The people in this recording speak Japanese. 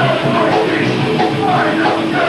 I love you.